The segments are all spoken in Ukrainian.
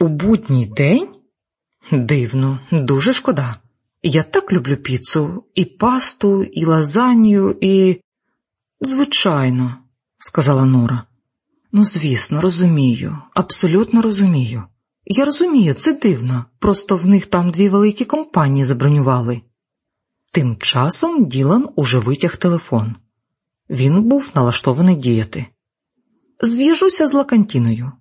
У будній день? Дивно, дуже шкода. Я так люблю піцу, і пасту, і лазанью, і. Звичайно, сказала Нора. Ну, звісно, розумію, абсолютно розумію. Я розумію, це дивно, просто в них там дві великі компанії забронювали. Тим часом Ділан уже витяг телефон. Він був налаштований діяти. Зв'яжуся з Лакантіною.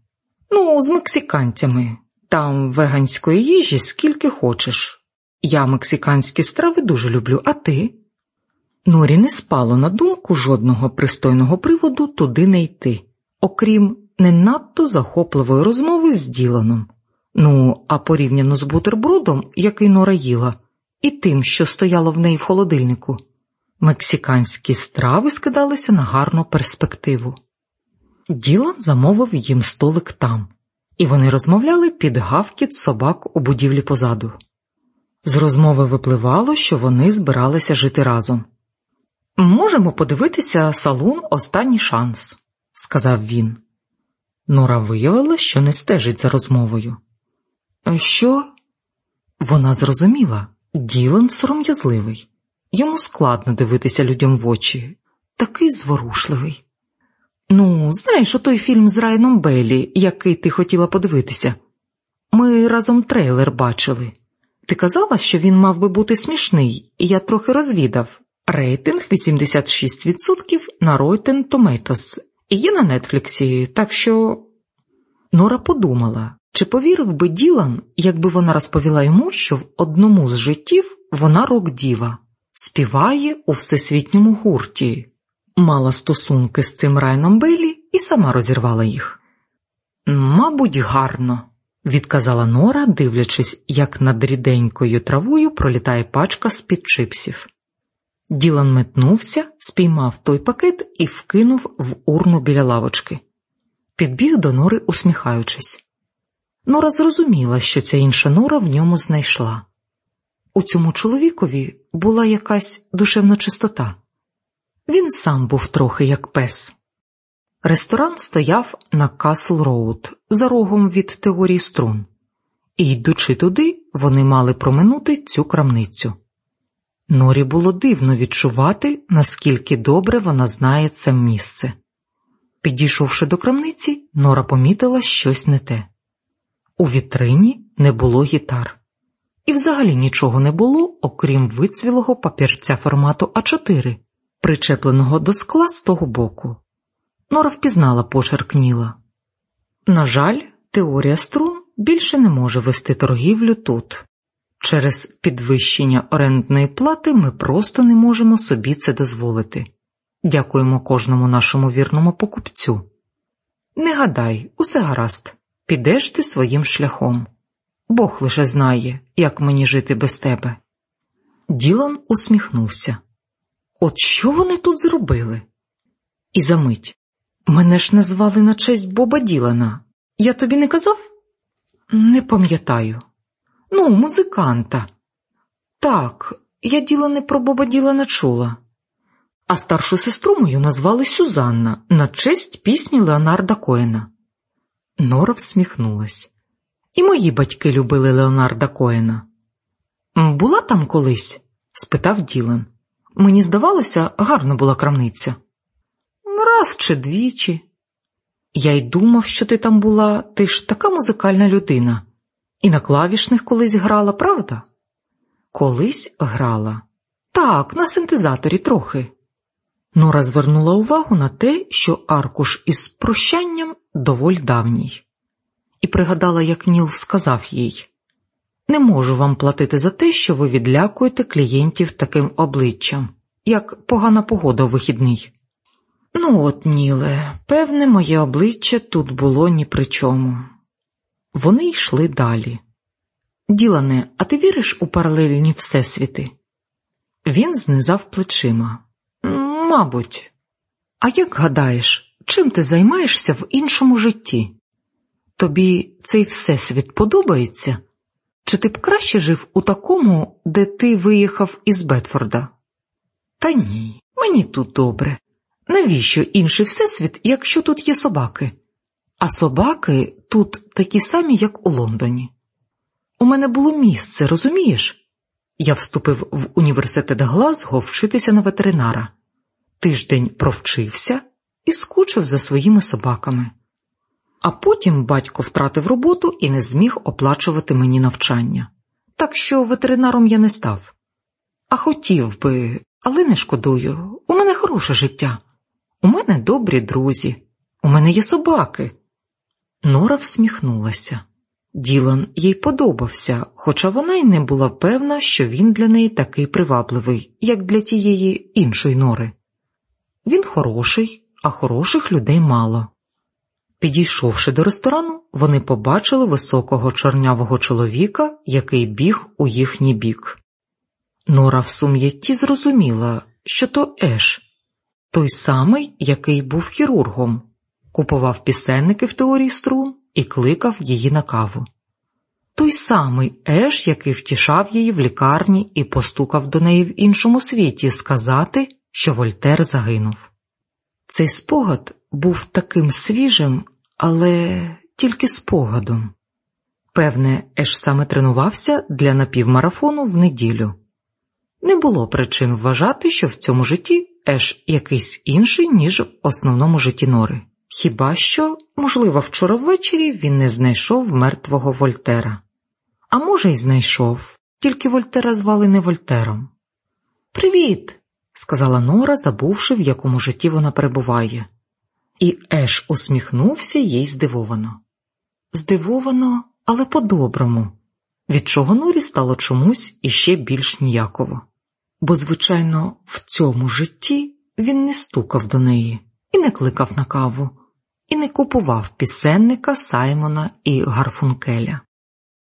Ну, з мексиканцями. Там веганської їжі скільки хочеш. Я мексиканські страви дуже люблю, а ти? Норі не спало на думку жодного пристойного приводу туди не йти, окрім не надто захопливої розмови з Діланом. Ну, а порівняно з бутербродом, який Нора їла, і тим, що стояло в неї в холодильнику, мексиканські страви скидалися на гарну перспективу. Ділан замовив їм столик там, і вони розмовляли під гавкіт собак у будівлі позаду. З розмови випливало, що вони збиралися жити разом. Можемо подивитися салон останній шанс, сказав він. Нора виявила, що не стежить за розмовою. Що? Вона зрозуміла, Ділан сором'язливий. Йому складно дивитися людям в очі, такий зворушливий. Ну, знаєш, отой фільм з Райаном Беллі, який ти хотіла подивитися. Ми разом трейлер бачили. Ти казала, що він мав би бути смішний, і я трохи розвідав. Рейтинг 86% на Rotten Tomatoes і є на Нетфліксі, так що. Нора подумала, чи повірив би Ділан, якби вона розповіла йому, що в одному з життів вона рок-діва, співає у всесвітньому гурті, мала стосунки з цим Райном Бейлі і сама розірвала їх. Мабуть, гарно, відказала Нора, дивлячись, як над ріденькою травою пролітає пачка з-під чипсів. Ділан метнувся, спіймав той пакет і вкинув в урну біля лавочки. Підбіг до Нори, усміхаючись. Нора зрозуміла, що ця інша Нора в ньому знайшла. У цьому чоловікові була якась душевна чистота. Він сам був трохи як пес. Ресторан стояв на Касл Роуд за рогом від теорії струн, і, йдучи туди, вони мали проминути цю крамницю. Норі було дивно відчувати, наскільки добре вона знає це місце. Підійшовши до крамниці, Нора помітила щось не те. У вітрині не було гітар, і взагалі нічого не було, окрім вицвілого папірця формату А4, причепленого до скла з того боку. Нора впізнала почерк Ніла. На жаль, теорія струн більше не може вести торгівлю тут. Через підвищення орендної плати ми просто не можемо собі це дозволити. Дякуємо кожному нашому вірному покупцю. Не гадай, усе гаразд, підеш ти своїм шляхом. Бог лише знає, як мені жити без тебе. Ділан усміхнувся. От що вони тут зробили? І за мить. Мене ж назвали на честь Боба Ділана. Я тобі не казав? Не пам'ятаю. Ну, музиканта. Так, я діла не про Боба Ділана чула. А старшу сестру мою назвали Сюзанна на честь пісні Леонарда Коена. Нора всміхнулась. І мої батьки любили Леонарда Коена. Була там колись? спитав Ділан. Мені здавалося, гарна була крамниця. Раз чи двічі. Я й думав, що ти там була, ти ж така музикальна людина. І на клавішних колись грала, правда? Колись грала. Так, на синтезаторі трохи. Нора звернула увагу на те, що аркуш із прощанням доволі давній, і пригадала, як Ніл сказав їй: Не можу вам платити за те, що ви відлякуєте клієнтів таким обличчям, як погана погода у вихідний. Ну, от, Ніле, певне, моє обличчя тут було ні при чому. Вони йшли далі. Ділане, а ти віриш у паралельні всесвіти? Він знизав плечима. Мабуть, а як гадаєш, чим ти займаєшся в іншому житті? Тобі цей всесвіт подобається? Чи ти б краще жив у такому, де ти виїхав із Бетфорда? Та ні, мені тут добре. Навіщо інший всесвіт, якщо тут є собаки? А собаки тут такі самі, як у Лондоні. У мене було місце, розумієш? Я вступив в університет Глазго вчитися на ветеринара. Тиждень провчився і скучив за своїми собаками. А потім батько втратив роботу і не зміг оплачувати мені навчання. Так що ветеринаром я не став. А хотів би, але не шкодую. У мене хороше життя. У мене добрі друзі, у мене є собаки. Нора всміхнулася. Ділан їй подобався, хоча вона й не була певна, що він для неї такий привабливий, як для тієї іншої нори. Він хороший, а хороших людей мало. Підійшовши до ресторану, вони побачили високого чорнявого чоловіка, який біг у їхній бік. Нора в сум'ятті зрозуміла, що то Еш, той самий, який був хірургом, купував пісенники в теорії струн і кликав її на каву. Той самий Еш, який втішав її в лікарні і постукав до неї в іншому світі сказати, що Вольтер загинув. Цей спогад був таким свіжим, але тільки спогадом. Певне, Еш саме тренувався для напівмарафону в неділю. Не було причин вважати, що в цьому житті Еш якийсь інший, ніж в основному житті Нори. Хіба що, можливо, вчора ввечері він не знайшов мертвого Вольтера. А може, й знайшов, тільки Вольтера звали не Вольтером. Привіт, сказала Нора, забувши, в якому житті вона перебуває. І Еш усміхнувся їй здивовано. Здивовано, але по-доброму, від чого Норі стало чомусь іще більш ніяково. Бо, звичайно, в цьому житті він не стукав до неї і не кликав на каву, і не купував пісенника Саймона і Гарфункеля.